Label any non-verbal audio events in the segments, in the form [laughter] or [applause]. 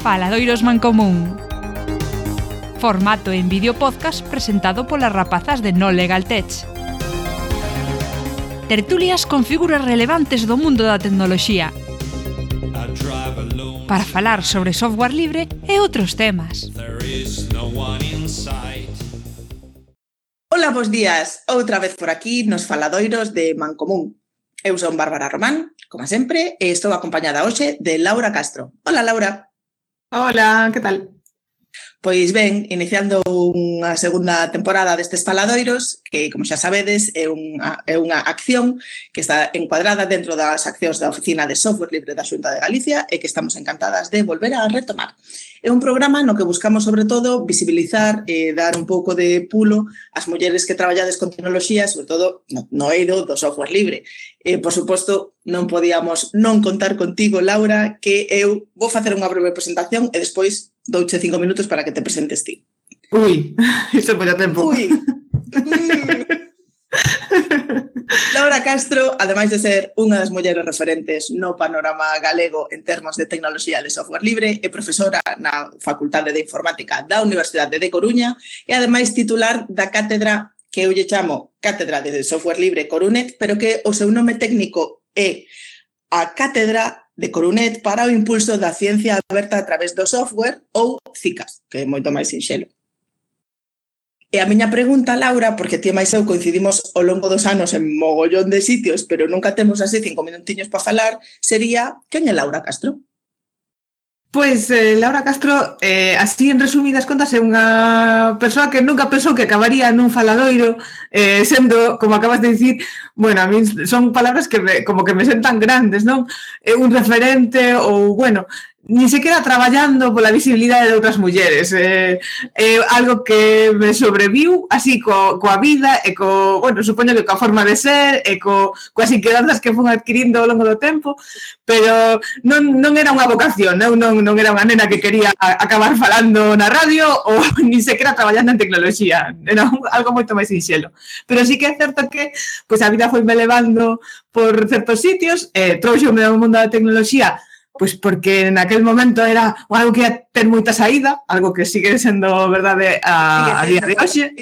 Faladoiros Mancomún. Formato en vídeo podcast presentado polas rapazas de No Legal Tech. Tertulias con figuras relevantes do mundo da tecnoloxía. Para falar sobre software libre e outros temas. Ola, bons días. Outra vez por aquí nos faladoiros de Mancomún. Eu son Bárbara Román, como sempre, e estou acompañada hoxe de Laura Castro. Ola, Laura. Hola, que tal? Pois ben, iniciando unha segunda temporada destes faladoiros, que, como xa sabedes, é unha, é unha acción que está encuadrada dentro das accións da Oficina de Software Libre da Xunta de Galicia e que estamos encantadas de volver a retomar. É un programa no que buscamos, sobre todo, visibilizar e dar un pouco de pulo ás mulleres que traballades con tecnoloxía, sobre todo no eido do software libre, eh, por suposto, non podíamos non contar contigo, Laura, que eu vou facer unha breve presentación e despois douche cinco minutos para que te presentes ti. Ui, iso foi a tempo. Ui. [laughs] Laura Castro, ademais de ser unha das mulleres referentes no panorama galego en termos de tecnoloxía de software libre, é profesora na Facultade de Informática da Universidade de Coruña e ademais titular da Cátedra que eu lle chamo Cátedra de Software Libre Corunet, pero que o seu nome técnico é a Cátedra de Corunet para o impulso da ciencia aberta a través do software ou CICAS, que é moito máis sinxelo. E a miña pregunta, Laura, porque ti e máis eu coincidimos ao longo dos anos en mogollón de sitios, pero nunca temos así cinco minutiños para falar, sería, quen é Laura Castro? Pois, eh, Laura Castro, eh, así en resumidas contas, é unha persoa que nunca pensou que acabaría nun faladoiro eh, sendo, como acabas de dicir, bueno, a mí son palabras que me, como que me sentan grandes, non? É eh, un referente ou, bueno, Ni sequera traballando pola visibilidade de outras mulleres. É, é algo que me sobreviu así co, coa vida e co, bueno, supoño que coa forma de ser e co, coas inquedanzas que fun adquirindo ao longo do tempo, pero non, non era unha vocación, non, non, non era unha nena que quería acabar falando na radio ou [laughs] ni sequera traballando en tecnoloxía. Era un, algo moito máis sinxelo. Pero sí que é certo que pois, a vida foi me levando por certos sitios, eh, trouxome ao mundo da tecnoloxía pois porque naquel momento era algo que ia ter moita saída, algo que sigue sendo verdade a, a día de hoxe.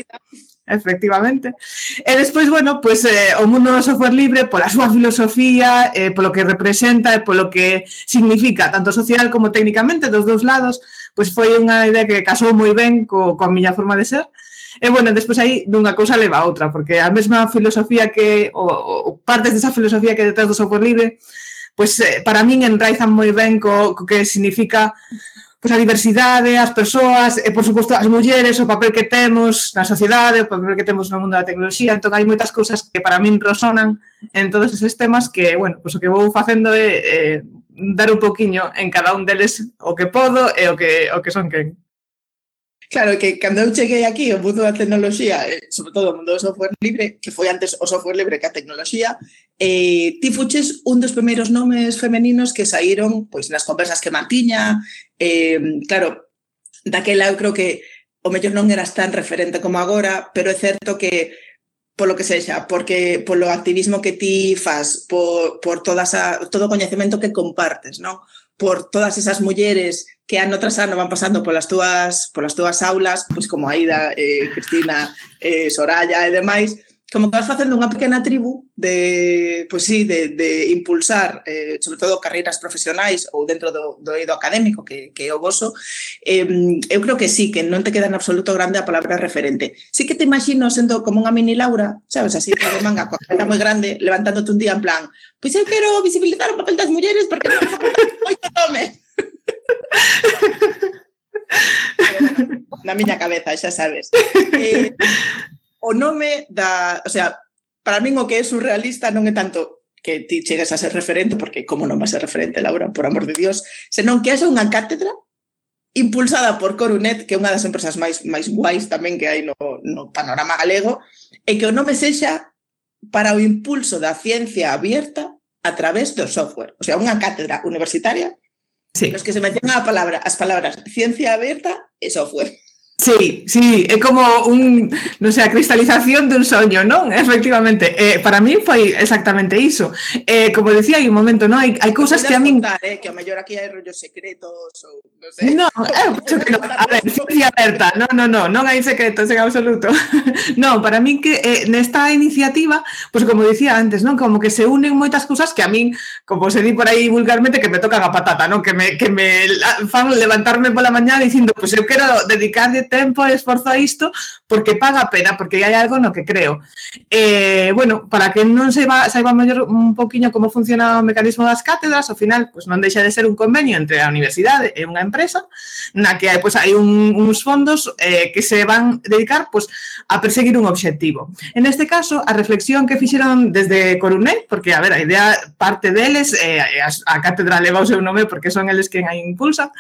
Efectivamente. E despois, bueno, pois eh, o mundo do software libre pola súa filosofía, eh, polo que representa e polo que significa tanto social como técnicamente dos dous lados, pois foi unha idea que casou moi ben co, coa miña forma de ser. E, bueno, despois aí dunha cousa leva a outra, porque a mesma filosofía que, o, o partes desa filosofía que detrás do software libre, pois eh, para min enraizan moi ben co, co que significa pois, a diversidade, as persoas, e, por suposto, as mulleres, o papel que temos na sociedade, o papel que temos no mundo da tecnoloxía, entón hai moitas cousas que para min resonan en todos esos temas que, bueno, pois o que vou facendo é, é dar un poquiño en cada un deles o que podo e o que, o que son quen. Claro, que cando eu cheguei aquí o mundo da tecnoloxía, eh, sobre todo o mundo do software libre, que foi antes o software libre que a tecnoloxía, eh, ti fuches un dos primeiros nomes femeninos que saíron pois nas conversas que mantiña, eh, claro, daquela eu creo que o mellor non eras tan referente como agora, pero é certo que polo que sexa, porque polo activismo que ti faz, por, por todas a, todo o coñecemento que compartes, non? por todas esas mulleres que ano tras ano van pasando polas túas, polas túas aulas, pois como Aida, eh, Cristina, eh, Soraya e demais, como que vas facendo unha pequena tribu de, pois sí, de, de impulsar, eh, sobre todo, carreiras profesionais ou dentro do, do eido académico, que, que é o vosso, eh, eu creo que sí, que non te queda en absoluto grande a palabra referente. Sí que te imagino sendo como unha mini Laura, sabes, así, de manga, coa cara moi grande, levantándote un día en plan, pois eu quero visibilizar o papel das mulleres porque non moito [laughs] pois, nome. [laughs] Na miña cabeza, xa sabes. Eh, o nome da... O sea, para min o que é surrealista non é tanto que ti chegas a ser referente, porque como non vas a ser referente, Laura, por amor de Dios, senón que haxa unha cátedra impulsada por Corunet, que é unha das empresas máis máis guais tamén que hai no, no panorama galego, e que o nome sexa para o impulso da ciencia abierta a través do software. O sea, unha cátedra universitaria Los que se mencionan a palabra, as palabras ciencia aberta e software. Sí, sí, é como un, non sei, a cristalización dun soño, non? Efectivamente, eh, para mí foi exactamente iso. Eh, como decía, hai un momento, non? Hai, hai cousas que a min... Contar, eh, que a mellor aquí hai rollos secretos ou non sei. No, eh, que non. A ver, ciencia aberta. Non, non, non, non hai secretos en absoluto. [laughs] non, para min que eh, nesta iniciativa, pois pues como decía antes, non? Como que se unen moitas cousas que a min, como se di por aí vulgarmente, que me tocan a patata, non? Que me, que me fan levantarme pola mañá dicindo, pois pues eu quero dedicarlle tempo e esforzo a isto porque paga a pena, porque hai algo no que creo. Eh, bueno, para que non saiba, saiba mellor un poquinho como funciona o mecanismo das cátedras, ao final pues, non deixa de ser un convenio entre a universidade e unha empresa na que pues, hai un, uns fondos eh, que se van dedicar pues, a perseguir un obxectivo. En este caso, a reflexión que fixeron desde Corunet, porque, a ver, a idea parte deles, eh, a, a cátedra leva o seu nome porque son eles quen a impulsan,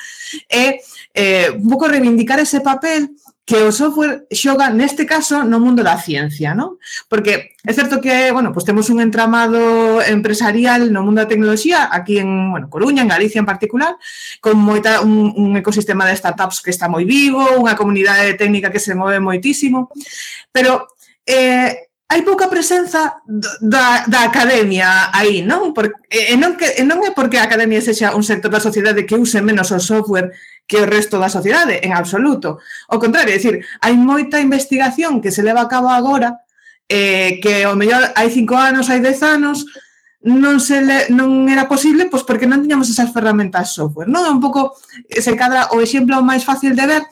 é eh, un pouco reivindicar ese papel que o software xoga neste caso no mundo da ciencia, non? Porque é certo que, bueno, pois pues temos un entramado empresarial no mundo da tecnoloxía, aquí en, bueno, Coruña, en Galicia en particular, con moita un, un ecosistema de startups que está moi vivo, unha comunidade técnica que se move moitísimo, pero eh, hai pouca presenza da, da academia aí, non? Porque, e, non que, e non é porque a academia sexa un sector da sociedade que use menos o software que o resto da sociedade, en absoluto. Ao contrario, é dicir, hai moita investigación que se leva a cabo agora eh, que ao mellor hai cinco anos, hai dez anos, non se le, non era posible pois porque non tiñamos esas ferramentas software, non? É un pouco se cadra o exemplo máis fácil de ver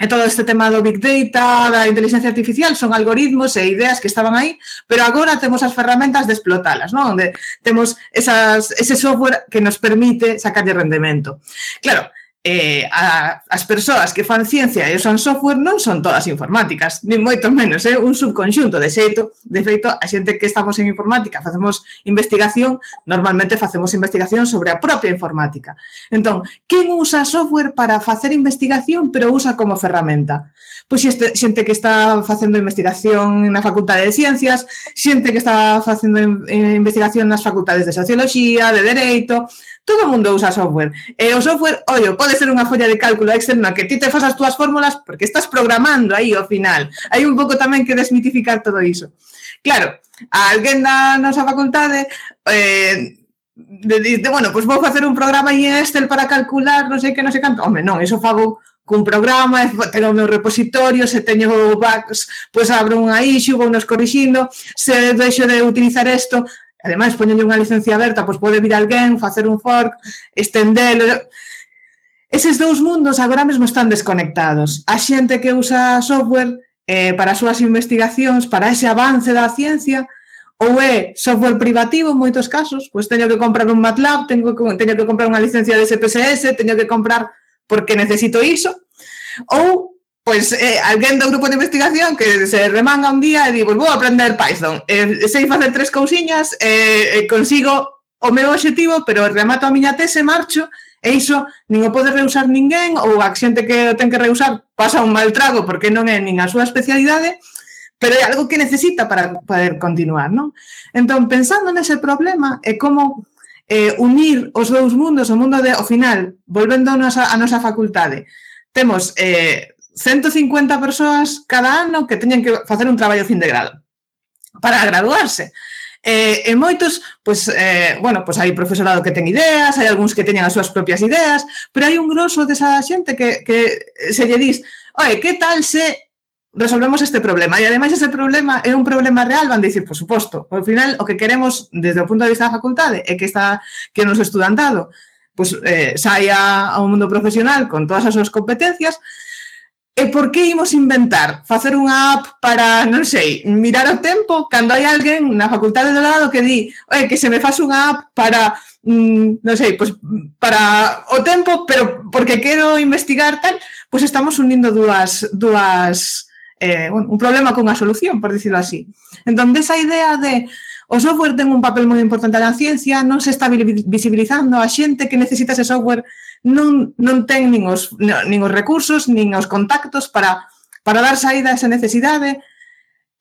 e todo este tema do Big Data, da inteligencia artificial, son algoritmos e ideas que estaban aí, pero agora temos as ferramentas de explotalas, non? Onde temos esas, ese software que nos permite sacarlle rendemento. Claro, eh, a, as persoas que fan ciencia e usan software non son todas informáticas, nin moito menos, é eh? un subconxunto de xeito. De feito, a xente que estamos en informática facemos investigación, normalmente facemos investigación sobre a propia informática. Entón, quen usa software para facer investigación pero usa como ferramenta? Pois xente, xente que está facendo investigación na Facultade de Ciencias, xente que está facendo investigación nas facultades de Sociología, de Dereito, todo o mundo usa software. E o software, ollo, pode ser unha folla de cálculo Excel na que ti te fas as túas fórmulas porque estás programando aí ao final. Hai un pouco tamén que desmitificar todo iso. Claro, a alguén da nosa facultade eh, de, de, de, bueno, pois pues vou facer un programa aí en Excel para calcular non sei que, non sei canto. Home, non, iso fago cun programa, teño o meu repositorio, se teño bugs, pois pues abro unha issue, vou nos corrixindo, se deixo de utilizar isto, ademais poñendo unha licencia aberta, pois pode vir alguén, facer un fork, estendelo, Eses dous mundos agora mesmo están desconectados. A xente que usa software eh, para as súas investigacións, para ese avance da ciencia, ou é software privativo en moitos casos, pois teño que comprar un MATLAB, teño que, teño que comprar unha licencia de SPSS, teño que comprar porque necesito iso, ou pois eh, alguén do grupo de investigación que se remanga un día e di, pois vou aprender Python, eh, sei facer tres cousiñas, eh, consigo o meu objetivo, pero remato a miña tese, marcho, E iso nin o pode reusar ninguén ou a xente que o ten que reusar pasa un mal trago porque non é nin a súa especialidade, pero é algo que necesita para poder continuar, non? Entón, pensando nese problema é como eh, unir os dous mundos, o mundo de, ao final, volvendo a nosa, a nosa facultade, temos eh, 150 persoas cada ano que teñen que facer un traballo fin de grado para graduarse. E, e moitos, pois, eh, bueno, pois hai profesorado que ten ideas, hai algúns que teñen as súas propias ideas, pero hai un grosso desa xente que, que se lle dis, oi, que tal se resolvemos este problema. E ademais ese problema é un problema real, van dicir, por suposto, ao final o que queremos desde o punto de vista da facultade é que está que nos estudantado pois, eh, saia ao mundo profesional con todas as súas competencias E por que imos inventar facer unha app para, non sei, mirar o tempo cando hai alguén na facultade do lado que di Oye, que se me faz unha app para, mm, non sei, pues, para o tempo, pero porque quero investigar tal, pois pues estamos unindo dúas, dúas eh, un problema con a solución, por dicirlo así. Entón, esa idea de O software ten un papel moi importante na ciencia, non se está visibilizando a xente que necesita ese software non, non ten nin os, nin os recursos, nin os contactos para, para dar saída a esa necesidade,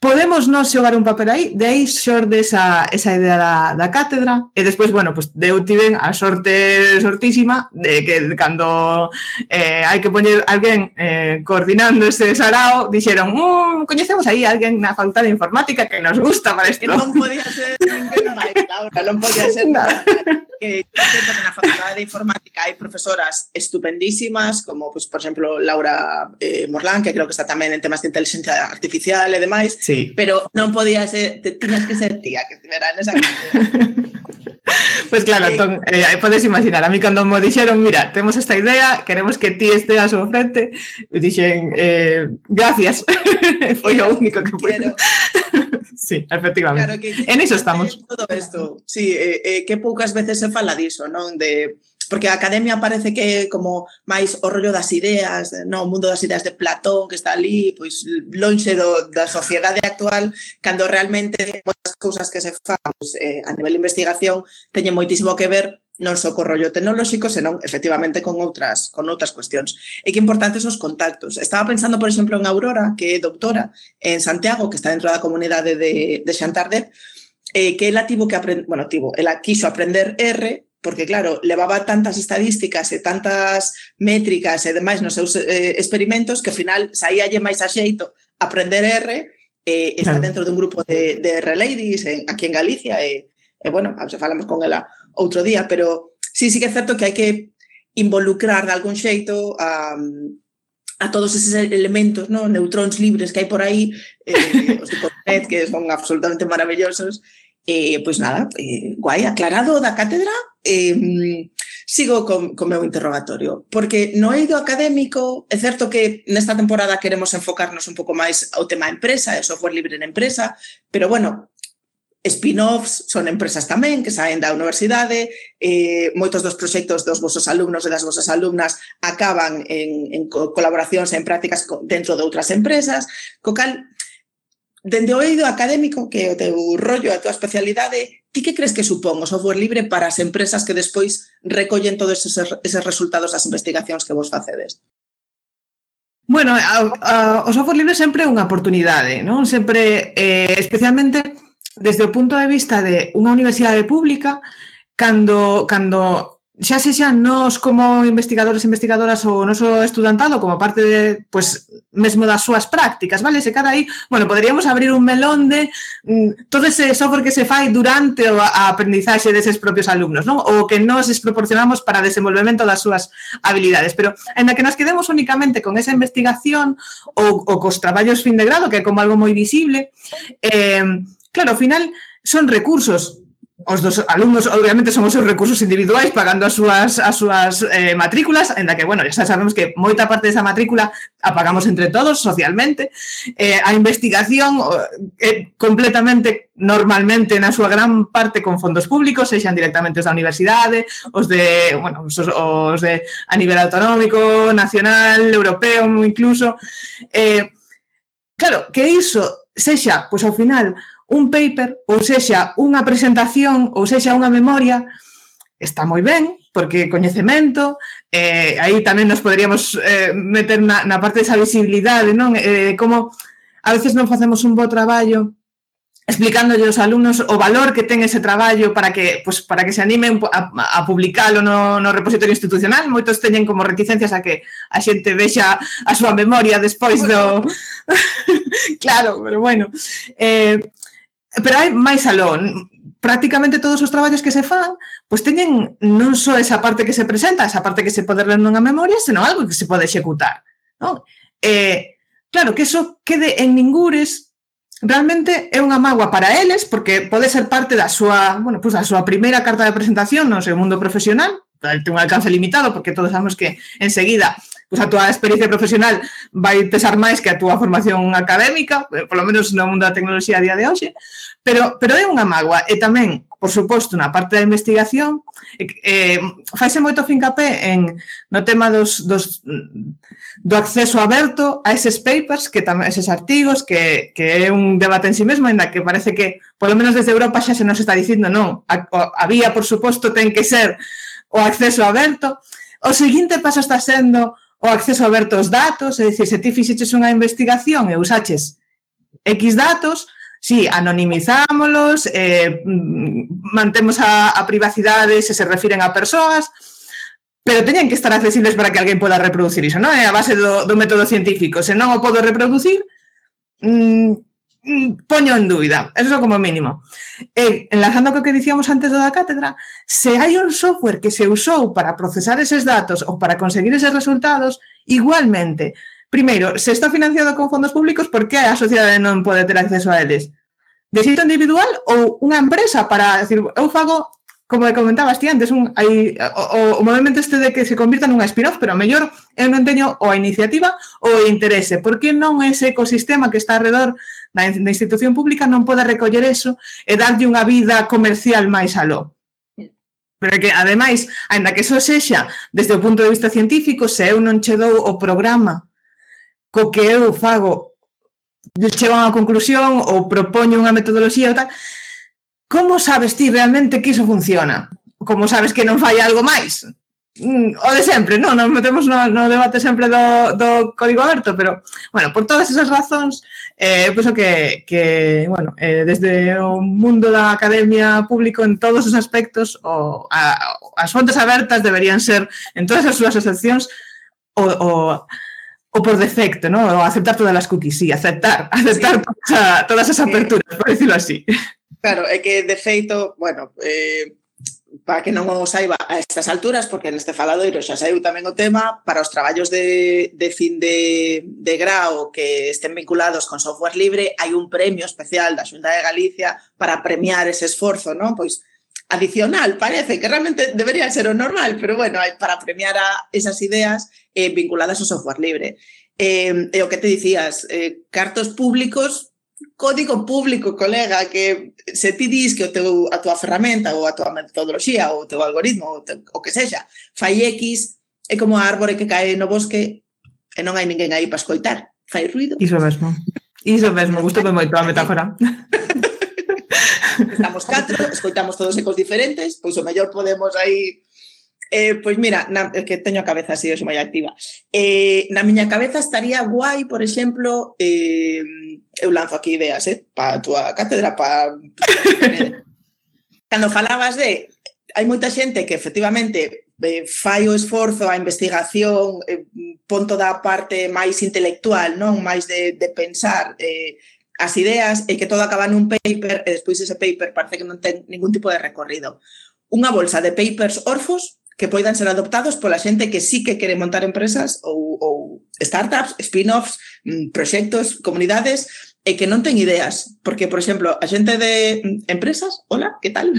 Podemos nos xogar un papel aí, de aí xorde esa, esa idea da, da cátedra, e despois, bueno, pues, deu tiven a sorte sortísima de que cando eh, hai que poñer alguén eh, coordinando ese sarao, dixeron, mmm, coñecemos aí alguén na facultade de informática que nos gusta para isto. Non podía ser ninguén máis, Laura, non podía ser. [laughs] Nada. que, que na facultade de informática hai profesoras estupendísimas, como, pues, por exemplo, Laura eh, Morlán, que creo que está tamén en temas de inteligencia artificial e demais, sí. Sí. Pero non podía ser, te, tiñas que ser tía que estivera esa [laughs] pues claro, entón, eh, podes imaginar, a mí cando me dixeron, mira, temos esta idea, queremos que ti esteas ao frente, e dixen, eh, gracias, [laughs] foi o único que pude. [laughs] sí, efectivamente. Claro que, en iso estamos. Todo isto, sí, eh, eh, que poucas veces se fala diso, non? De porque a academia parece que como máis o rollo das ideas, no, o mundo das ideas de Platón que está ali, pois lonxe do, da sociedade actual, cando realmente moitas cousas que se fan pois, eh, a nivel de investigación teñen moitísimo que ver non só co rollo tecnolóxico, senón efectivamente con outras con outras cuestións. E que importantes os contactos. Estaba pensando, por exemplo, en Aurora, que é doutora en Santiago, que está dentro da comunidade de, de Xantardet, eh, que ela tivo que aprender, bueno, tivo, ela quiso aprender R porque claro, levaba tantas estadísticas e tantas métricas e demais nos seus eh, experimentos que ao final saíalle máis a xeito aprender R eh, está claro. dentro dun grupo de, de reladies en, aquí en Galicia e, e bueno, xa falamos con ela outro día, pero sí, sí que é certo que hai que involucrar de algún xeito a, a todos eses elementos, no neutróns libres que hai por aí, eh, os de Cornet, que son absolutamente maravillosos, eh, pois pues nada, eh, guai, aclarado da cátedra, eh, sigo con, con meu interrogatorio, porque no eido académico, é certo que nesta temporada queremos enfocarnos un pouco máis ao tema empresa, e software libre en empresa, pero bueno, spin-offs son empresas tamén que saen da universidade, eh, moitos dos proxectos dos vosos alumnos e das vosas alumnas acaban en, en colaboracións e en prácticas dentro de outras empresas, co cal, dende o eido académico, que é o teu rollo, a tua especialidade, Ti que crees que supón o software libre para as empresas que despois recollen todos esos, er-, eses resultados das investigacións que vos facedes? Bueno, a, a, o software libre sempre é unha oportunidade, non? Sempre, eh, especialmente desde o punto de vista de unha universidade pública, cando, cando xa sexan nós como investigadores e investigadoras ou noso estudantado como parte de, pues, mesmo das súas prácticas, vale? Se cada aí, bueno, poderíamos abrir un melón de mm, todo ese software que se fai durante a aprendizaxe deses propios alumnos, non? O que nós es proporcionamos para desenvolvemento das súas habilidades, pero en que nos quedemos únicamente con esa investigación ou, ou cos traballos fin de grado, que é como algo moi visible, eh, claro, ao final son recursos os dos alumnos obviamente son os seus recursos individuais pagando as súas as súas eh, matrículas, en da que, bueno, xa sabemos que moita parte desa matrícula a pagamos entre todos socialmente. Eh, a investigación é eh, completamente normalmente na súa gran parte con fondos públicos, sexan directamente os da universidade, os de, bueno, os, os de a nivel autonómico, nacional, europeo incluso. Eh, claro, que iso sexa, pois ao final, un paper, ou sexa unha presentación, ou sexa unha memoria, está moi ben, porque coñecemento, eh, aí tamén nos poderíamos eh, meter na, na parte desa visibilidade, non? Eh, como a veces non facemos un bo traballo explicándolle aos alumnos o valor que ten ese traballo para que pues, para que se animen a, a publicalo no, no repositorio institucional. Moitos teñen como reticencias a que a xente vexa a súa memoria despois do... [laughs] claro, pero bueno. Eh, Pero hai máis alón, prácticamente todos os traballos que se fan, pois teñen non só esa parte que se presenta, esa parte que se pode ler nunha memoria, senón algo que se pode executar. Non? Eh, claro, que eso quede en ningures realmente é unha magua para eles porque pode ser parte da súa, bueno, pues da súa primeira carta de presentación no seu mundo profesional, ten un alcance limitado porque todos sabemos que enseguida pues a túa experiencia profesional vai pesar máis que a túa formación académica, eh, polo menos no mundo da tecnoloxía a día de hoxe, pero, pero é unha mágoa. E tamén, por suposto, na parte da investigación, eh, eh, faise moito fincapé en, no tema dos, dos, do acceso aberto a eses papers, que tamén eses artigos, que, que é un debate en si sí mesmo, ainda que parece que, polo menos desde Europa, xa se nos está dicindo, non, a, a vía, por suposto, ten que ser o acceso aberto, O seguinte paso está sendo o acceso aberto aos datos, é dicir, se ti fixeches unha investigación e usaches X datos, sí, anonimizámolos, eh, mm, mantemos a, a privacidade se se refiren a persoas, pero teñen que estar accesibles para que alguén poda reproducir iso, non? É a base do, do método científico. Se non o podo reproducir, mmm, Mm, poño en dúbida, eso como mínimo. E, enlazando co que dicíamos antes da cátedra, se hai un software que se usou para procesar eses datos ou para conseguir eses resultados, igualmente, primeiro, se está financiado con fondos públicos, por que a sociedade non pode ter acceso a eles? De xeito individual ou unha empresa para decir, eu fago como comentabas ti antes, un, hai, o, o movimento este de que se convirta nunha spin-off, pero a mellor eu non teño ou a iniciativa ou o interese. Por que non ese ecosistema que está alrededor da, da institución pública non poda recoller eso e darlle unha vida comercial máis aló? Pero que, ademais, ainda que eso sexa desde o punto de vista científico, se eu non che dou o programa co que eu fago chego a unha conclusión ou propoño unha metodoloxía ou tal, Como sabes ti realmente que iso funciona? Como sabes que non fai algo máis? Mm, o de sempre, non? Nos metemos no, no debate sempre do, do código aberto, pero, bueno, por todas esas razóns, eh, penso que, que bueno, eh, desde o mundo da academia público en todos os aspectos, o, a, as fontes abertas deberían ser, en todas as súas excepcións, o, o o por defecto, ¿no? O aceptar todas as cookies, sí, aceptar, [laughs] aceptar sí. Toda, todas esas aperturas, por decirlo así. Claro, é que de feito, bueno, eh, para que non o saiba a estas alturas, porque neste faladoiro xa saiu tamén o tema, para os traballos de, de fin de, de grao que estén vinculados con software libre, hai un premio especial da Xunta de Galicia para premiar ese esforzo, non? Pois adicional, parece, que realmente debería ser o normal, pero bueno, hai para premiar a esas ideas eh, vinculadas ao software libre. Eh, e o que te dicías, eh, cartos públicos código público, colega, que se ti dis que o teu, a tua ferramenta ou a tua metodoloxía ou o teu algoritmo ou te, o que sexa fai X é como a árbore que cae no bosque e non hai ninguén aí para escoitar. Fai ruido. Iso mesmo. Iso mesmo. Gusto moito a metáfora. Estamos catro, escoitamos todos ecos diferentes, pois o mellor podemos aí Eh, pois mira, na, que teño a cabeza así, eu moi activa. Eh, na miña cabeza estaría guai, por exemplo, eh, eu lanzo aquí ideas, eh, para a túa cátedra, para... [laughs] Cando falabas de... Hai moita xente que efectivamente eh, fai o esforzo, a investigación, eh, pon toda a parte máis intelectual, non máis de, de pensar eh, as ideas e que todo acaba nun paper e despois ese paper parece que non ten ningún tipo de recorrido. Unha bolsa de papers orfos que poidan ser adoptados pola xente que sí que quere montar empresas ou, ou startups, spin-offs, mm, proxectos, comunidades e que non ten ideas. Porque, por exemplo, a xente de mm, empresas, hola, que tal? [laughs]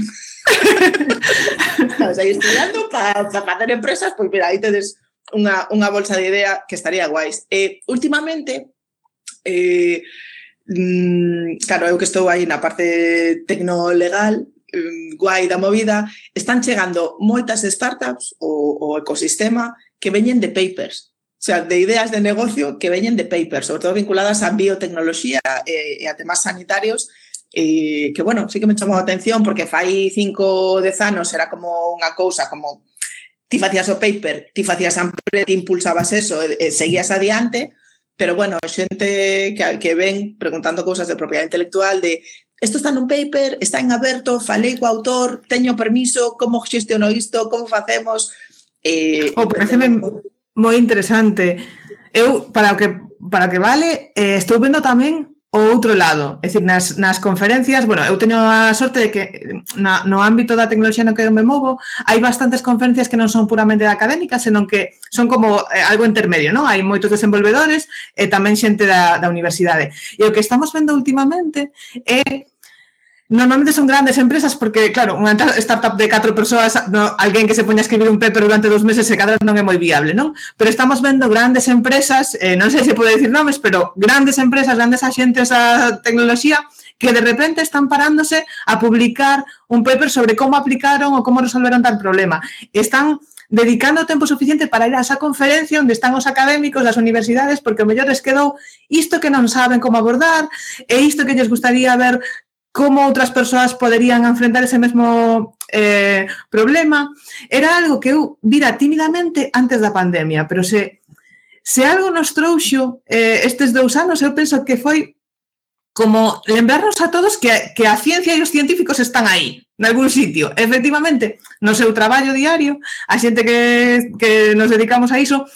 Estás aí estudiando para pa facer empresas, pois mira, aí tedes unha, unha bolsa de idea que estaría guais. E últimamente, eh, mm, claro, eu que estou aí na parte tecnolegal, Mm, guai da movida, están chegando moitas startups ou o ecosistema que veñen de papers, o sea, de ideas de negocio que veñen de papers, sobre todo vinculadas a biotecnoloxía e, e a temas sanitarios, e, que, bueno, sí que me chamou a atención porque fai cinco dez anos era como unha cousa como ti facías o paper, ti facías a ti impulsabas eso, e, e seguías adiante, pero bueno, xente que, que ven preguntando cousas de propiedade intelectual, de Isto está nun paper, está en aberto, falei co autor, teño permiso, como xestiono isto, como facemos... Eh, oh, pareceme moi interesante. Eu, para o que, para que vale, eh, estou vendo tamén o outro lado, é dicir, nas, nas conferencias, bueno, eu teño a sorte de que na, no ámbito da tecnoloxía no que eu me movo, hai bastantes conferencias que non son puramente académicas, senón que son como eh, algo intermedio, non? Hai moitos desenvolvedores e tamén xente da, da universidade. E o que estamos vendo últimamente é Normalmente son grandes empresas porque, claro, unha startup de 4 persoas, no, alguén que se poña a escribir un paper durante dos meses se cadra non é moi viable, non? Pero estamos vendo grandes empresas, eh, non sei se pode dicir nomes, pero grandes empresas, grandes axentes da tecnoloxía que de repente están parándose a publicar un paper sobre como aplicaron ou como resolveron tal problema. Están dedicando tempo suficiente para ir a esa conferencia onde están os académicos das universidades porque o mellor les quedou isto que non saben como abordar e isto que lles gustaría ver como outras persoas poderían enfrentar ese mesmo eh, problema. Era algo que eu vira tímidamente antes da pandemia, pero se, se algo nos trouxo eh, estes dous anos, eu penso que foi como lembrarnos a todos que, que a ciencia e os científicos están aí nalgún sitio. Efectivamente, no seu traballo diario, a xente que, que nos dedicamos a iso,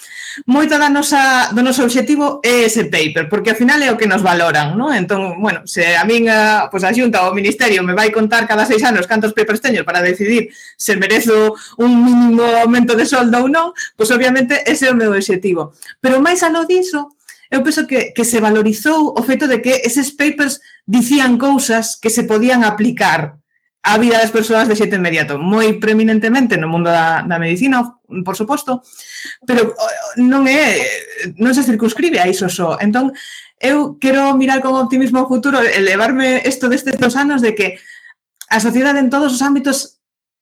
moita da nosa, do noso obxectivo é ese paper, porque ao final é o que nos valoran, non? Entón, bueno, se a min a, pues, a xunta ou o ministerio me vai contar cada seis anos cantos papers teño para decidir se merezo un mínimo aumento de soldo ou non, pois obviamente ese é o meu obxectivo. Pero máis aló diso, eu penso que, que se valorizou o feito de que eses papers dicían cousas que se podían aplicar a vida das persoas de xeito inmediato, moi preeminentemente no mundo da, da medicina, por suposto, pero eh, non é non se circunscribe a iso só. Entón, eu quero mirar con optimismo o futuro, elevarme isto destes dos anos de que a sociedade en todos os ámbitos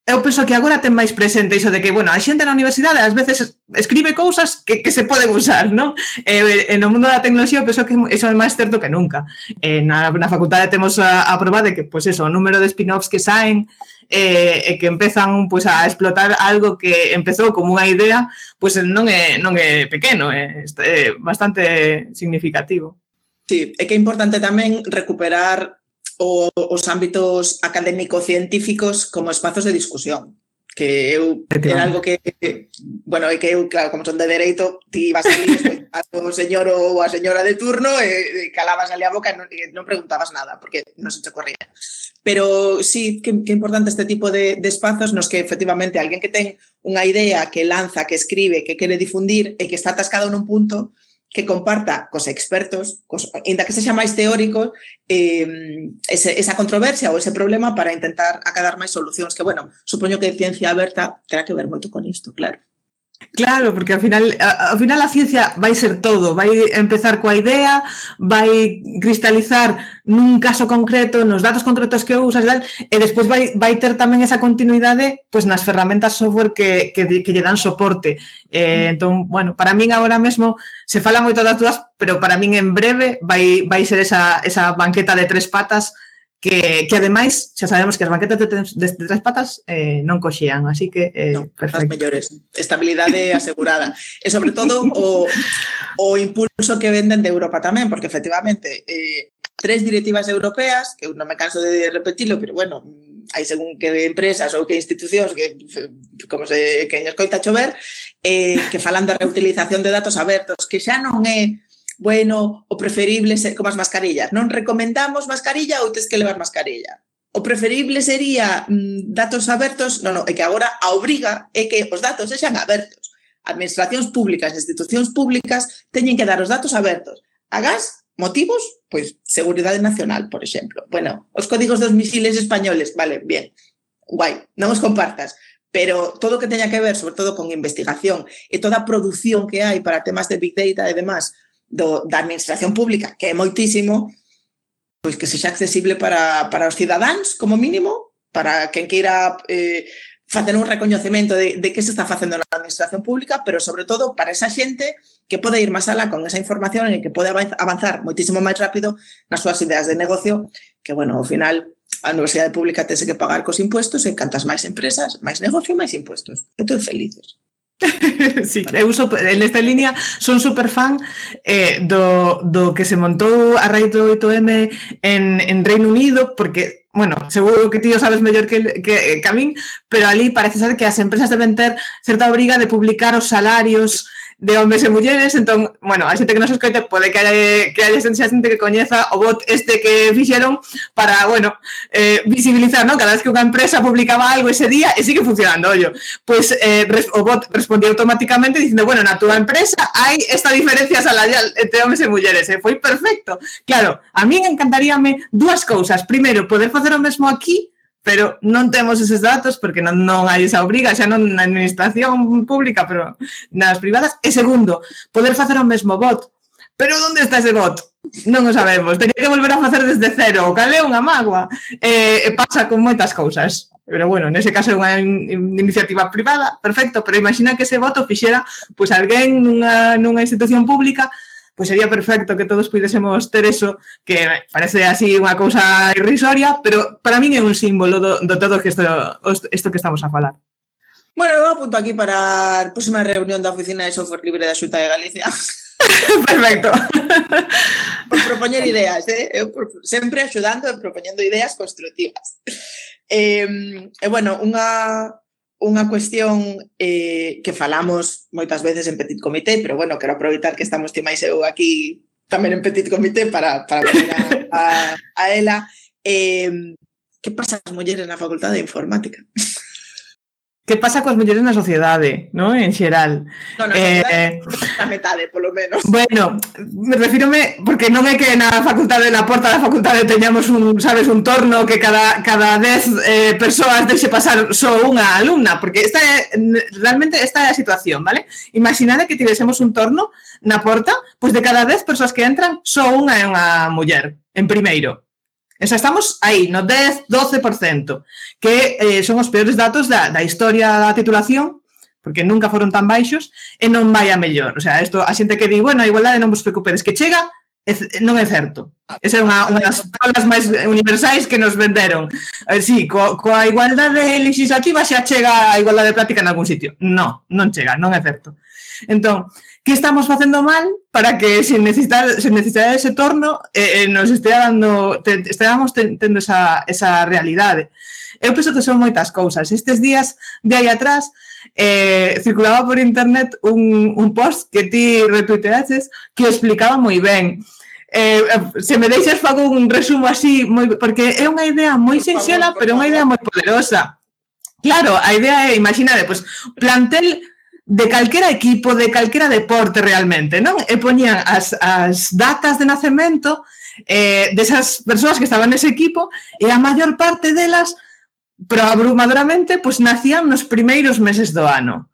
eu penso que agora ten máis presente iso de que, bueno, a xente na universidade ás veces escribe cousas que, que se poden usar, non? E, e no mundo da tecnoloxía penso que iso é máis certo que nunca. E, na, na facultade temos a, a prova de que, pois pues eso, o número de spin-offs que saen e, e que empezan pois, pues, a explotar algo que empezou como unha idea, pois pues, non é, non é pequeno, é, é bastante significativo. Sí, é que é importante tamén recuperar o os ámbitos académico-científicos como espazos de discusión que eu era algo que, bueno, é que eu, claro, como son de dereito, ti vas ali o señor ou a señora de turno e, e calabas ali a boca e non, e non preguntabas nada, porque non se te corría. Pero sí, que, que importante este tipo de, de espazos nos que efectivamente alguén que ten unha idea, que lanza, que escribe, que quere difundir e que está atascado nun punto, que comparta cos expertos, cos, inda que se máis teóricos, eh, ese, esa controversia ou ese problema para intentar acadar máis solucións, que, bueno, supoño que ciencia aberta terá que ver moito con isto, claro. Claro, porque ao final, ao final a ciencia vai ser todo, vai empezar coa idea, vai cristalizar nun caso concreto, nos datos concretos que usas e tal, e despois vai, vai ter tamén esa continuidade pois, nas ferramentas software que, que, que lle dan soporte. Eh, mm. entón, bueno, para min agora mesmo se fala moito das dúas, pero para min en breve vai, vai ser esa, esa banqueta de tres patas que, que ademais xa sabemos que as banquetas de, tres, de, de tres patas eh, non coxean, así que eh, no, perfecto. As mellores, estabilidade [laughs] asegurada. e sobre todo o, o impulso que venden de Europa tamén, porque efectivamente eh, tres directivas europeas, que non me canso de repetirlo, pero bueno, hai según que empresas ou que institucións que como se que escoita coita chover eh, que falan da reutilización de datos abertos, que xa non é bueno, o preferible ser como as mascarillas. Non recomendamos mascarilla ou tens que levar mascarilla. O preferible sería mm, datos abertos, non, non, é que agora a obriga é que os datos sexan abertos. Administracións públicas, institucións públicas teñen que dar os datos abertos. Agás motivos, pois, seguridade nacional, por exemplo. Bueno, os códigos dos misiles españoles, vale, bien, guai, non os compartas, pero todo o que teña que ver, sobre todo con investigación e toda a produción que hai para temas de Big Data e demás, do, da administración pública, que é moitísimo, pois que sexa accesible para, para os cidadáns, como mínimo, para quen queira eh, facer un recoñecemento de, de que se está facendo na administración pública, pero sobre todo para esa xente que pode ir máis alá con esa información e que pode avanzar moitísimo máis rápido nas súas ideas de negocio, que, bueno, ao final, a universidade pública tese que pagar cos impuestos e cantas máis empresas, máis negocio, máis impuestos. E todos felices. [laughs] sí, eu, so, en esta línea son super fan eh, do, do que se montou a raíz do 8M en, en Reino Unido porque, bueno, seguro que ti o sabes mellor que, que, que a min pero ali parece ser que as empresas deben ter certa obriga de publicar os salarios de hombres e mulleres, entón, bueno, a xente que nos escoite pode que haya, que haya xente que coñeza o bot este que fixeron para, bueno, eh, visibilizar, ¿no? Cada vez que unha empresa publicaba algo ese día sigue funcionando, ollo. Pues, eh, o bot respondía automáticamente dicindo, bueno, na túa empresa hai esta diferencia salarial entre hombres e mulleres, e foi perfecto. Claro, a mí encantaríame dúas cousas. Primeiro, poder facer o mesmo aquí, pero non temos eses datos porque non, non hai esa obriga, xa non na administración pública, pero nas privadas. E segundo, poder facer o mesmo bot. Pero onde está ese bot? Non o sabemos. Teño que volver a facer desde cero. O cal é unha magua. E, e pasa con moitas cousas. Pero bueno, nese caso é unha in iniciativa privada, perfecto, pero imagina que ese voto fixera pois alguén nunha, nunha institución pública pois sería perfecto que todos pudésemos ter eso, que parece así unha cousa irrisoria, pero para min é un símbolo do, do todo que isto, isto que estamos a falar. Bueno, eu apunto aquí para a próxima reunión da Oficina de Software Libre da Xunta de Galicia. [laughs] Perfecto. [laughs] por propoñer ideas, eh? Eu por, sempre axudando e propoñendo ideas constructivas. Eh, e bueno, unha unha cuestión eh, que falamos moitas veces en Petit Comité, pero bueno, quero aproveitar que estamos ti máis eu aquí tamén en Petit Comité para, para ver a, a, a ela. Eh, que pasa as mulleres na Facultade de Informática? [laughs] que pasa coas mulleres na sociedade, non? En xeral. No, no, eh, a metade, polo menos. Bueno, me refírome porque non é que na facultade na porta da facultade teñamos un, sabes, un torno que cada cada 10 eh, persoas deixe pasar só unha alumna, porque esta é realmente esta é a situación, vale? Imaginade que tivésemos un torno na porta, pois de cada 10 persoas que entran, só unha é unha muller, en primeiro. O sea, estamos aí, no 10, 12%, que eh, son os peores datos da, da historia da titulación, porque nunca foron tan baixos, e non vai a mellor. O sea, isto, a xente que di, bueno, a igualdade non vos preocupedes, que chega, non é certo. Esa é unha, unha das tablas máis universais que nos venderon. Eh, sí, co, coa igualdade legislativa xa chega a igualdade práctica en algún sitio. Non, non chega, non é certo. Entón, que estamos facendo mal? para que sin necesidade, sen necesidade ese torno eh, eh nos estea dando, te, esteamos tendo esa, esa realidade. Eu penso que son moitas cousas. Estes días de aí atrás eh, circulaba por internet un, un post que ti retuiteaches que explicaba moi ben. Eh, eh, se me deixas fago un resumo así moi, porque é unha idea moi sinxela, pero é unha idea moi poderosa. Claro, a idea é, imagínate, pois, pues, plantel de calquera equipo, de calquera deporte realmente, non? E poñían as, as datas de nacemento eh, desas persoas que estaban nese equipo e a maior parte delas, pero abrumadoramente, pois pues, nacían nos primeiros meses do ano.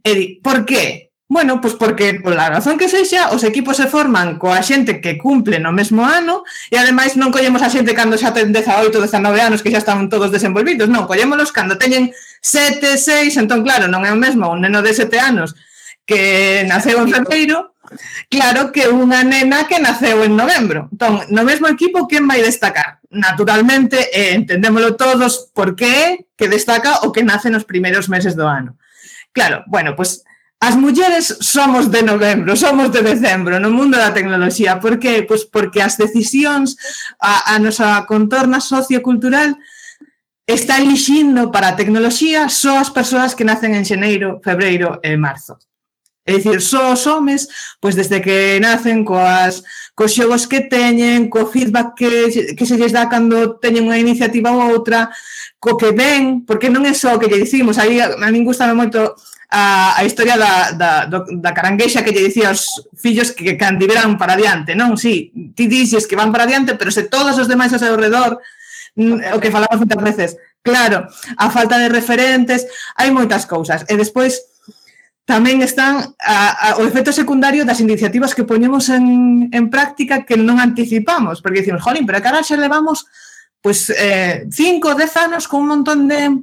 E di, por que? Bueno, pois porque pola razón que sexa, os equipos se forman coa xente que cumple no mesmo ano e ademais non collemos a xente cando xa ten 18, 19 anos que xa están todos desenvolvidos, non, collémolos cando teñen 7, 6, entón claro, non é o mesmo un neno de 7 anos que naceu en febreiro, claro que unha nena que naceu en novembro. Entón, no mesmo equipo, quen vai destacar? Naturalmente, eh, entendémolo todos, por que que destaca o que nace nos primeiros meses do ano. Claro, bueno, pois pues, As mulleres somos de novembro, somos de decembro no mundo da tecnoloxía. Por que? Pois porque as decisións, a, a nosa contorna sociocultural está elixindo para a tecnoloxía só as persoas que nacen en xeneiro, febreiro e marzo. É dicir, só os homes, pois desde que nacen coas, cos xogos que teñen, co feedback que, que se lles dá cando teñen unha iniciativa ou outra, co que ven, porque non é só o que lle dicimos, aí a, a min gustame moito a, a historia da, da, do, da caranguexa que lle dicía aos fillos que que candiveran para diante, non? Si, sí, ti dixes que van para diante, pero se todos os demais ao seu redor, o que falamos moitas veces, claro, a falta de referentes, hai moitas cousas. E despois, tamén están a, a, o efecto secundario das iniciativas que poñemos en, en práctica que non anticipamos, porque dicimos, jolín, pero cara xa levamos pois, pues, eh, cinco, dez anos con un montón de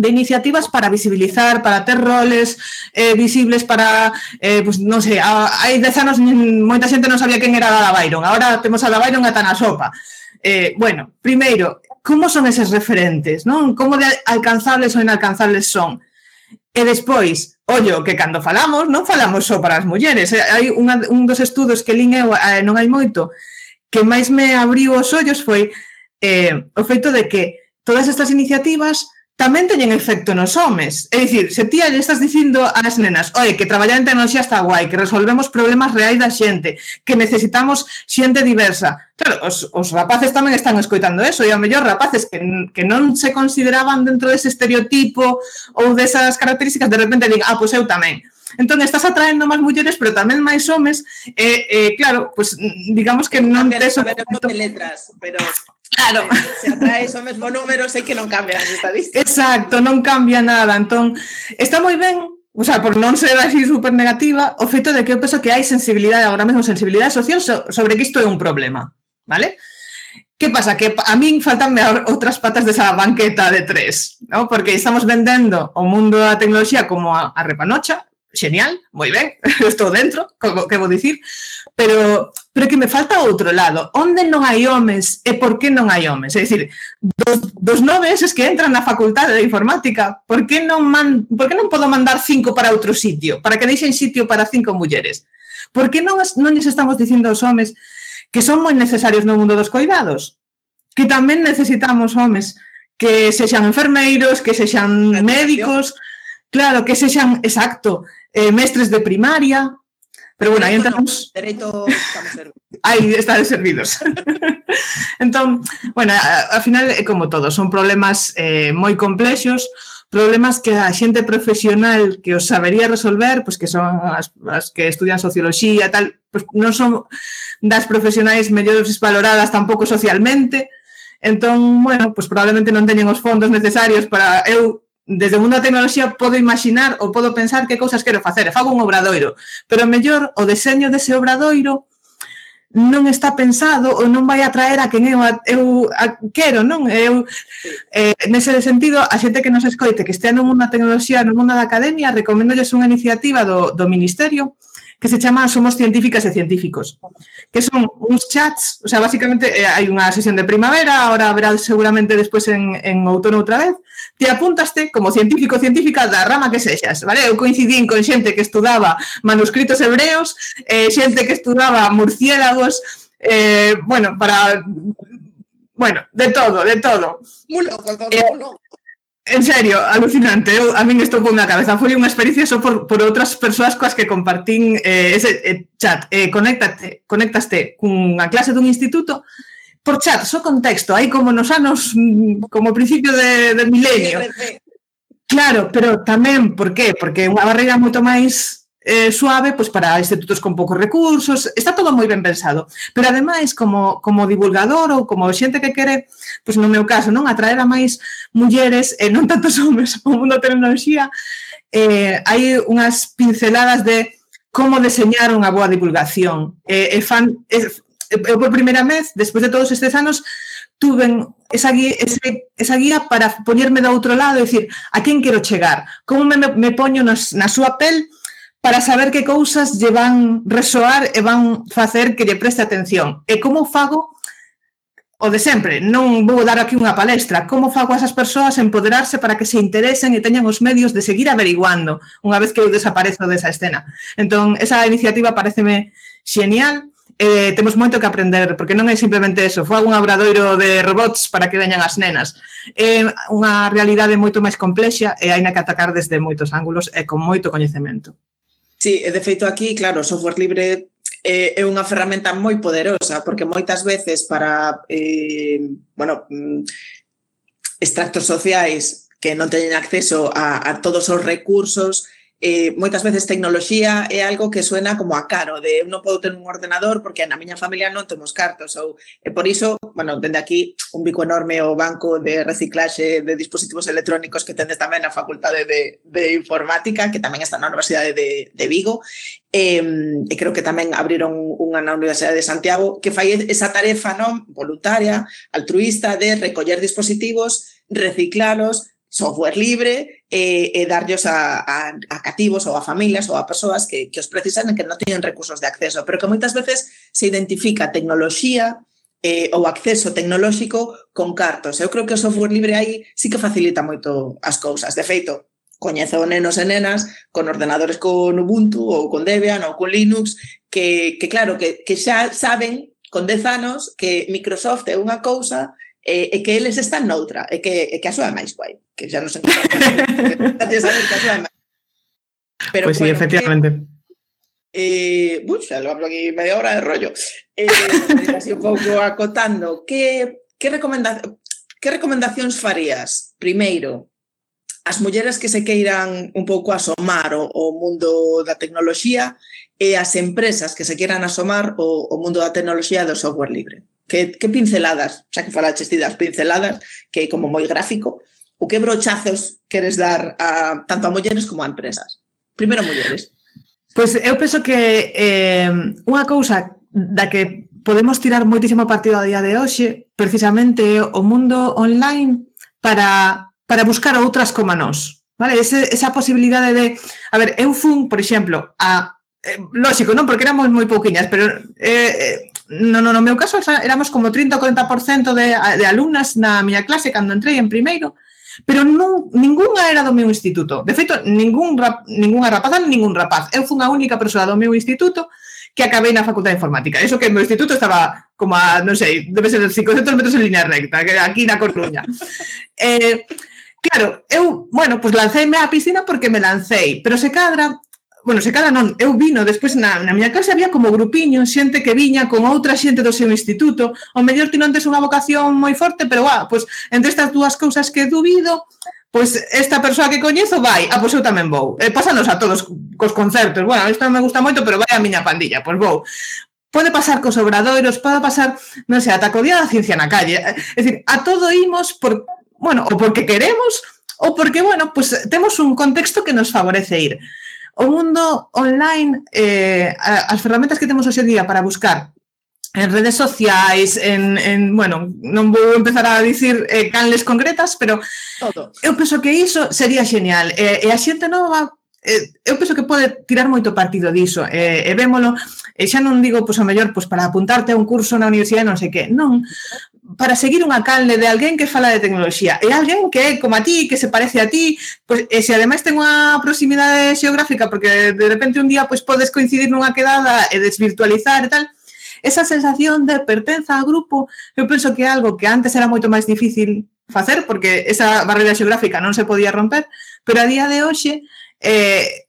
de iniciativas para visibilizar, para ter roles eh, visibles, para, eh, pues, non sei, hai dez anos moita xente non sabía quen era Dada Byron, agora temos a Dada Byron ata na sopa. Eh, bueno, primeiro, como son eses referentes, non? Como de alcanzables ou inalcanzables son? E despois, ollo, que cando falamos, non falamos só para as mulleres. Eh, hai unha, un dos estudos que lín eu, eh, non hai moito, que máis me abriu os ollos foi eh, o feito de que todas estas iniciativas tamén teñen efecto nos homes. É dicir, se ti lle estás dicindo ás nenas, oi, que traballar en tecnoloxía está guai, que resolvemos problemas reais da xente, que necesitamos xente diversa. Claro, os, os rapaces tamén están escoitando eso, e ao mellor rapaces que, que non se consideraban dentro dese estereotipo ou desas características, de repente digan, ah, pois eu tamén. Entón, estás atraendo máis mulleres, pero tamén máis homes, e, eh, eh, claro, pues, digamos que non... Tes o... letras, pero Claro. Se atrae, son mesmo número, sei que non cambian as estadísticas. Exacto, non cambia nada. Entón, está moi ben O sea, por non ser así super negativa, o feito de que eu penso que hai sensibilidade, agora mesmo sensibilidade social sobre que isto é un problema, vale? Que pasa? Que a min faltanme outras patas desa banqueta de tres, ¿no? porque estamos vendendo o mundo da tecnoloxía como a, a repanocha, genial, moi ben, [laughs] estou dentro, como que vou dicir, pero pero que me falta outro lado, onde non hai homes? E por que non hai homes? É dicir, dos, dos noves es que entran na facultade de informática, por que non man, por que non podo mandar cinco para outro sitio, para que deixen sitio para cinco mulleres? Por que non, non lles estamos dicindo aos homes que son moi necesarios no mundo dos coidados? Que tamén necesitamos homes que sexan enfermeiros, que sexan médicos, claro, que sexan, exacto, eh, mestres de primaria, Pero bueno, aí entramos... Dereito estamos servidos. Aí están servidos. [laughs] entón, bueno, ao final é como todo, son problemas eh, moi complexos, problemas que a xente profesional que os sabería resolver, pois que son as, as que estudian socioloxía e tal, pois non son das profesionais mellores valoradas tampouco socialmente, entón, bueno, pois pues probablemente non teñen os fondos necesarios para eu desde o mundo da tecnoloxía podo imaginar ou podo pensar que cousas quero facer, fago un obradoiro, pero mellor o deseño dese obradoiro non está pensado ou non vai atraer a quen eu, eu a, quero, non? Eu, eh, nese sentido, a xente que nos escoite que estea no mundo da tecnoloxía, no mundo da academia, recoméndolles unha iniciativa do, do Ministerio que se chama Somos Científicas e Científicos, que son uns chats, o sea, basicamente eh, hai unha sesión de primavera, ahora habrá seguramente despois en, en outono outra vez, te apuntaste como científico ou científica da rama que sexas, vale? Eu coincidín con xente que estudaba manuscritos hebreos, eh, xente que estudaba murciélagos, eh, bueno, para bueno, de todo, de todo. Muy loco, todo, eh, loco. En serio, alucinante. Eu, a min estou na cabeza. Foi unha experiencia só por, por outras persoas coas que compartín eh, ese eh, chat. Eh, conéctate, conéctaste cunha clase dun instituto por chat, só contexto. Aí como nos anos, mm, como principio de, de milenio. Claro, pero tamén, por qué? Porque é unha barreira moito máis eh, suave pois para institutos con poucos recursos, está todo moi ben pensado. Pero ademais, como, como divulgador ou como xente que quere, pois no meu caso, non atraer a máis mulleres e non tantos homens ao mundo da tecnoloxía, eh, hai unhas pinceladas de como deseñar unha boa divulgación. Eh, e fan, eh, eu por primeira vez, despois de todos estes anos, tuven esa guía, ese, esa guía para poñerme do outro lado e dicir a quen quero chegar, como me, me poño nos, na súa pel para saber que cousas lle van resoar e van facer que lle preste atención. E como fago o de sempre, non vou dar aquí unha palestra, como fago a esas persoas empoderarse para que se interesen e teñan os medios de seguir averiguando unha vez que eu desaparezo desa escena. Entón, esa iniciativa pareceme xenial, eh, temos moito que aprender, porque non é simplemente eso, foi un obradoiro de robots para que veñan as nenas. É unha realidade moito máis complexa e hai na que atacar desde moitos ángulos e con moito coñecemento. Sí, eh, de feito aquí, claro, o software libre eh, é unha ferramenta moi poderosa porque moitas veces para eh, bueno, mm, extractos sociais que non teñen acceso a, a todos os recursos eh, moitas veces tecnoloxía é algo que suena como a caro, de eu non podo ter un ordenador porque na miña familia non temos cartos ou e por iso, bueno, dende aquí un bico enorme o banco de reciclaxe de dispositivos electrónicos que tendes tamén na Facultade de, de Informática que tamén está na Universidade de, de Vigo eh, e creo que tamén abriron unha na Universidade de Santiago que fai esa tarefa non voluntaria, altruista de recoller dispositivos reciclalos, software libre e, e darllos a, a, a cativos ou a familias ou a persoas que, que os precisan e que non teñen recursos de acceso, pero que moitas veces se identifica a tecnoloxía eh, ou acceso tecnolóxico con cartos. Eu creo que o software libre aí sí que facilita moito as cousas. De feito, coñezo nenos e nenas con ordenadores con Ubuntu ou con Debian ou con Linux que, que claro, que, que xa saben con 10 anos que Microsoft é unha cousa e, e que eles están noutra, e que, e que a súa é máis guai, que xa non encontramos. [laughs] que a súa é máis Pero, pois sí, bueno, efectivamente. Que, eh, buh, xa lo hablo aquí media hora de rollo. Eh, [laughs] así un pouco acotando. Que, que, recomenda, que recomendacións farías? Primeiro, as mulleras que se queiran un pouco asomar o, o mundo da tecnoloxía e as empresas que se queiran asomar o, o mundo da tecnoloxía do software libre que, que pinceladas, xa que falaches ti das pinceladas, que é como moi gráfico, o que brochazos queres dar a, tanto a mulleres como a empresas? Primeiro mulleres. Pois pues eu penso que eh, unha cousa da que podemos tirar moitísimo partido a día de hoxe, precisamente o mundo online para, para buscar outras como nós. Vale? Ese, esa posibilidade de... A ver, eu fun, por exemplo, a... Eh, lógico, non? Porque éramos moi pouquiñas, pero eh, eh no, no, no meu caso éramos como 30 ou 40% de, de alumnas na miña clase cando entrei en primeiro, pero non, ningunha era do meu instituto. De feito, ningún rap, ningunha rapaza, ningún rapaz. Eu fui a única persoa do meu instituto que acabei na Facultade de Informática. Eso que o meu instituto estaba como a, non sei, debe ser 500 metros en línea recta, que aquí na Coruña. eh, Claro, eu, bueno, pues lanceime á piscina porque me lancei, pero se cadra bueno, se cala non, eu vino despois na, na miña casa había como grupiño, xente que viña con outra xente do seu instituto, o mellor ti non tes unha vocación moi forte, pero ah, pois entre estas dúas cousas que dubido, pois esta persoa que coñezo vai, ah, pois eu tamén vou. Eh, pásanos a todos cos concertos. Bueno, isto non me gusta moito, pero vai a miña pandilla, pois vou. Pode pasar cos obradoiros, pode pasar, non sei, ata co día da ciencia na calle. Eh, é dicir, a todo imos por, bueno, ou porque queremos, ou porque, bueno, pois temos un contexto que nos favorece ir. O mundo online, eh, as ferramentas que temos hoxe día para buscar en redes sociais, en, en bueno, non vou empezar a dicir eh, canles concretas, pero Todo. eu penso que iso sería genial. Eh, e a xente nova eh, eu penso que pode tirar moito partido diso eh, e vémolo E xa non digo, pois, o mellor, pois, para apuntarte a un curso na universidade non sei que, non, para seguir unha calde de alguén que fala de tecnoloxía. E alguén que é como a ti, que se parece a ti, pois, e se ademais ten unha proximidade xeográfica, porque de repente un día pois podes coincidir nunha quedada e desvirtualizar e tal, esa sensación de pertenza ao grupo, eu penso que é algo que antes era moito máis difícil facer, porque esa barreira xeográfica non se podía romper, pero a día de hoxe eh,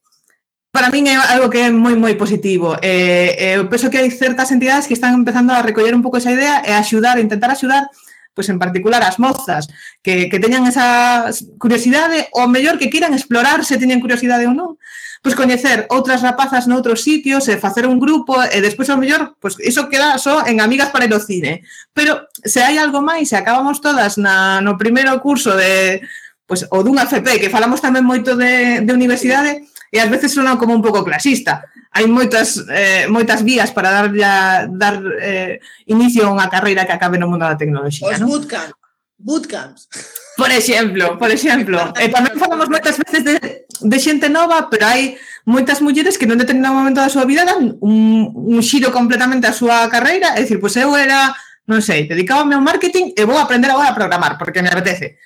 para min é algo que é moi moi positivo. Eh, eh, eu penso que hai certas entidades que están empezando a recoller un pouco esa idea e a axudar, a intentar axudar pois pues en particular as mozas que, que teñan esa curiosidade ou mellor que queiran explorar se teñen curiosidade ou non, pois pues coñecer outras rapazas noutros sitios, e facer un grupo e despois ao mellor, pois pues, iso queda só en amigas para ir ao cine. Pero se hai algo máis, se acabamos todas na, no primeiro curso de pois, ou dunha FP, que falamos tamén moito de, de universidade, e ás veces sona como un pouco clasista. Hai moitas eh, moitas vías para dar ya, dar eh, inicio a unha carreira que acabe no mundo da tecnoloxía. Os ¿no? bootcamp, bootcamps. Por exemplo, por exemplo. e tamén falamos moitas veces de, de xente nova, pero hai moitas mulleres que non determinado momento da súa vida dan un, un xiro completamente a súa carreira, é dicir, pois pues eu era non sei, dedicábame ao marketing e vou aprender agora a programar, porque me apetece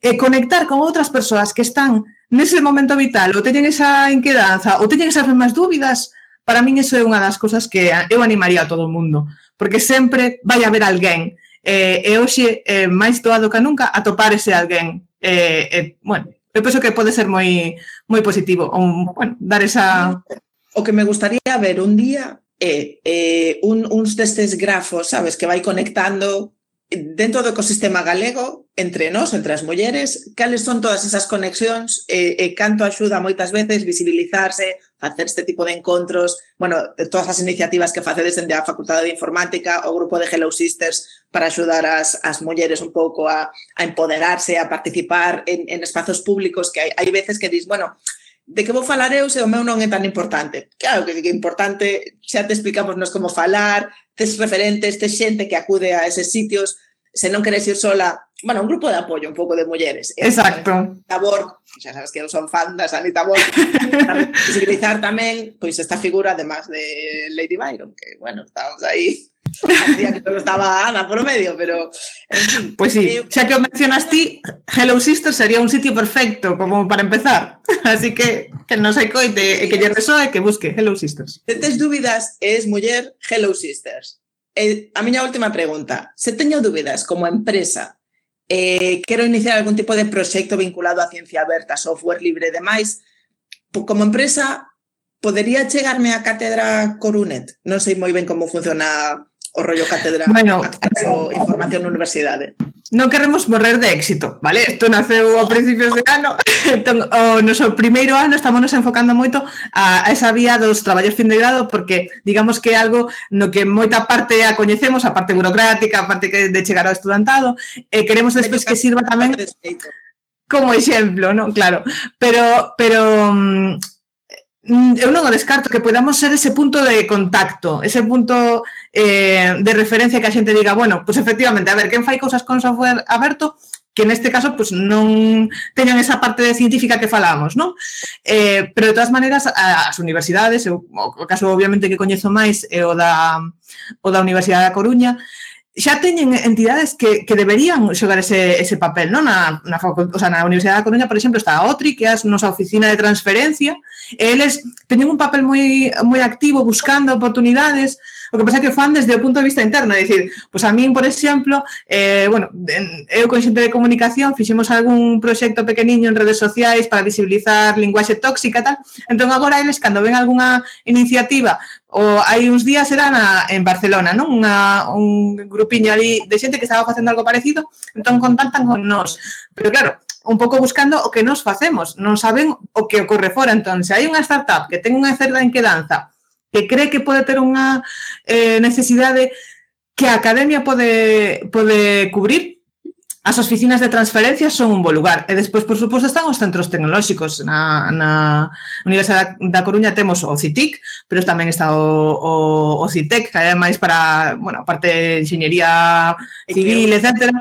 e conectar con outras persoas que están nese momento vital ou teñen esa inquedanza ou teñen esas mesmas dúbidas, para min eso é unha das cousas que eu animaría a todo o mundo, porque sempre vai haber alguén eh, e hoxe eh, máis doado que nunca atopar ese alguén. Eh, eh, bueno, eu penso que pode ser moi moi positivo, un, bueno, dar esa... O que me gustaría ver un día é eh, un, uns destes grafos, sabes, que vai conectando dentro do ecosistema galego, entre nós, entre as mulleres, cales son todas esas conexións e, e canto axuda moitas veces visibilizarse, facer este tipo de encontros, bueno, todas as iniciativas que facedes dende a Facultade de Informática, o grupo de Hello Sisters para axudar as, as mulleres un pouco a, a empoderarse, a participar en, en espazos públicos, que hai, hai veces que dis, bueno, de que vou falar eu se o meu non é tan importante. Claro que é importante, xa te explicamos nos como falar, tes referentes, tes xente que acude a eses sitios, se non queres ir sola, bueno, un grupo de apoio un pouco de mulleres. Exacto. Tabor, xa sabes que eu son fan da Sanita Tabor, [laughs] visibilizar tamén pois esta figura, además de Lady Byron, que, bueno, estamos aí Hacía que solo estaba Ana por medio, pero. Pues sí, ya xa que o mencionas ti, Hello Sister sería un sitio perfecto como para empezar. [laughs] Así que que nos coite, e que lle resoe que busque Hello Sisters. Se tes dúbidas, es muller Hello Sisters. Eh, a miña última pregunta. Se teño dúbidas como empresa, eh, quero iniciar algún tipo de proxecto vinculado a ciencia aberta, software libre e demais, como empresa, podería chegarme a cátedra Corunet? Non sei moi ben como funciona o rollo cátedra, bueno, acceso, información universidade. Non queremos morrer de éxito, vale? Isto naceu a principios de ano, [laughs] entón, o noso primeiro ano estamos nos enfocando moito a, a esa vía dos traballos fin de grado porque digamos que é algo no que moita parte a coñecemos, a parte burocrática, a parte que de chegar ao estudantado, e queremos despois que sirva tamén como exemplo, non? Claro, pero pero mm, mm, eu non o descarto que podamos ser ese punto de contacto, ese punto eh, de referencia que a xente diga, bueno, pues efectivamente, a ver, quen fai cousas con software aberto que neste caso pues, non teñan esa parte de científica que falamos, non? Eh, pero de todas maneras as universidades, eu, o caso obviamente que coñezo máis é o da o da Universidade da Coruña, xa teñen entidades que, que deberían xogar ese, ese papel, non? Na, na, o sea, na Universidade da Coruña, por exemplo, está a OTRI, que é a nosa oficina de transferencia, e eles teñen un papel moi, moi activo buscando oportunidades, O que pasa é que fan desde o punto de vista interno, é dicir, pois a min, por exemplo, eh, bueno, eu con xente de comunicación fixemos algún proxecto pequeniño en redes sociais para visibilizar linguaxe tóxica e tal, entón agora eles cando ven algunha iniciativa o hai uns días era na, en Barcelona, non? Unha, un grupiño ali de xente que estaba facendo algo parecido, entón contactan con nós. Pero claro, un pouco buscando o que nos facemos, non saben o que ocorre fora. Entón, se hai unha startup que ten unha cerda danza que cree que pode ter unha eh, necesidade que a academia pode, pode cubrir, as oficinas de transferencia son un bo lugar. E despois, por suposto, están os centros tecnolóxicos. Na, na Universidade da Coruña temos o CITIC, pero tamén está o, o, o CITEC, que é máis para, bueno, a parte de enxeñería civil, etc.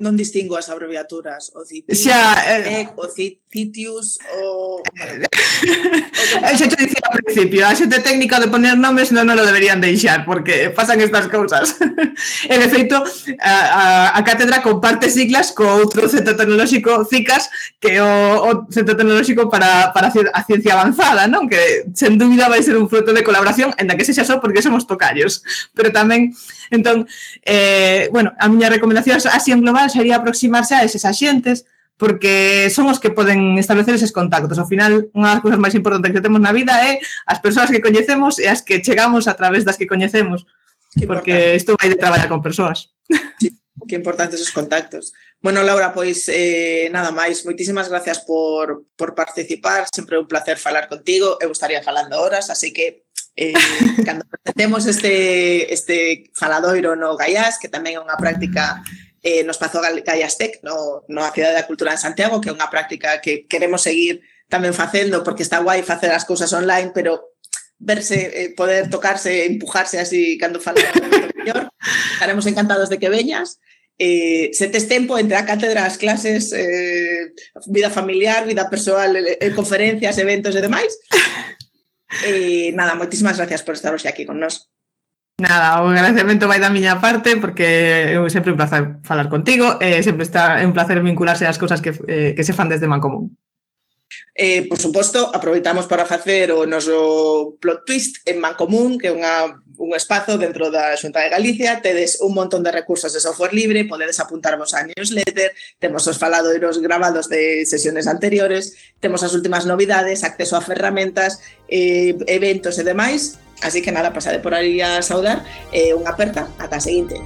Non distingo as abreviaturas. O CITIC, xa, eh, o CITEC, sitios o... Eu [laughs] xa te dicía ao principio, a xente técnica de poner nomes non, non lo deberían deixar, porque pasan estas cousas. [laughs] e, de feito, a, a, a cátedra comparte siglas co outro centro tecnolóxico CICAS, que é o, o centro tecnolóxico para, para a ciencia avanzada, non? Que, sen dúbida, vai ser un fruto de colaboración, en da que sexa só porque somos tocallos. Pero tamén, entón, eh, bueno, a miña recomendación así en global sería aproximarse a eses axentes, porque son os que poden establecer eses contactos. Ao final, unha das cousas máis importantes que temos na vida é as persoas que coñecemos e as que chegamos a través das que coñecemos, que porque isto vai de traballar con persoas. Sí, que importantes os contactos. Bueno, Laura, pois eh, nada máis, moitísimas gracias por, por participar, sempre un placer falar contigo, eu estaría falando horas, así que eh, [laughs] cando presentemos este, este faladoiro no Gaiás, que tamén é unha práctica eh, nos pasou Gallastec, no, no a Cidade da Cultura de Santiago, que é unha práctica que queremos seguir tamén facendo, porque está guai facer as cousas online, pero verse, eh, poder tocarse, empujarse así cando falamos mellor. Estaremos encantados de que veñas. Eh, se tes tempo entre a cátedra, as clases, eh, vida familiar, vida persoal, eh, eh conferencias, eventos e demais. Eh, nada, moitísimas gracias por estar hoxe aquí con nós. Nada, o agradecemento vai da miña parte porque é sempre un placer falar contigo e sempre está un placer vincularse ás cousas que, eh, que se fan desde Mancomún. Eh, por suposto, aproveitamos para facer o noso plot twist en Mancomún, que é unha, un espazo dentro da Xunta de Galicia, tedes un montón de recursos de software libre, podedes apuntarvos a newsletter, temos os faladoiros grabados de sesiones anteriores, temos as últimas novidades, acceso a ferramentas, eh, eventos e demais, Así que nada, pasade por ali a saudar e unha aperta ata a seguinte.